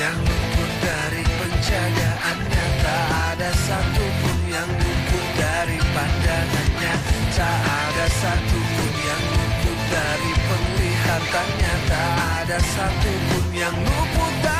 yang luput dari penjagaannya Tak ada satupun yang luput dari pandangannya. Tak ada satupun yang luput dari penglihatannya Tak ada satupun yang luput dari